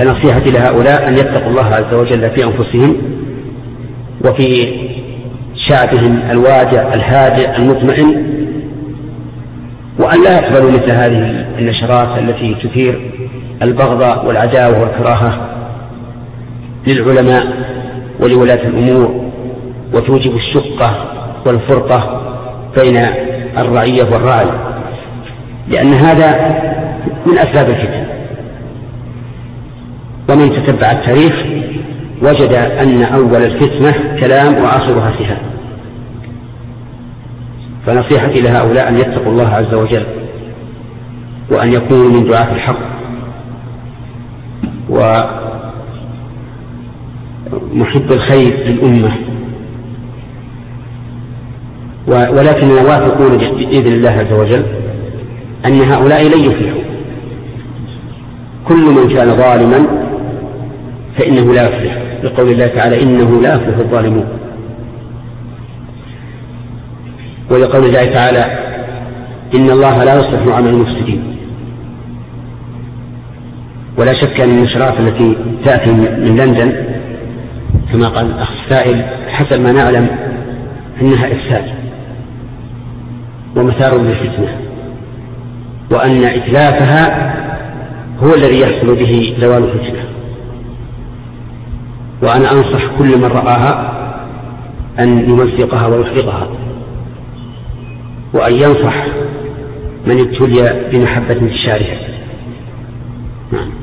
فنصيحتي لهؤلاء أن يتقوا الله عز وجل في أنفسهم وفي شعبهم الواجع الهادئ المطمئن وأن لا يقبلوا مثل هذه النشرات التي تثير البغضاء والعداوة والكراهة للعلماء ولولاة الأمور وتوجب الشقة والفرقة بين الرعية والراعي لأن هذا من أسباب الفتن. ومن تتبع التاريخ وجد أن أول الفتنة كلام وآخرها سهام فنصيحتي لهؤلاء أن يتقوا الله عز وجل وأن يكونوا من دعاة الحق. ومحب الخير للأمة. ولكننا واثقون بإذن الله عز وجل أن هؤلاء لن يفلحوا. كل من كان ظالما فإنه لا يفلح. لقول الله تعالى إنه لا يفلح الظالمون. ولقول الله تعالى إن الله لا يصلح عمل المفسدين. ولا شك أن النشرات التي تأتي من لندن كما قال الأخ السائل حسب ما نعلم أنها إفساد ومثار للفتنة وأن إتلافها هو الذي يحصل به زوال الفتنة. وأنا أنصح كل من رآها أن يمزقها ويحرقها وأن ينصح من ابتلي بمحبة الشارع نعم.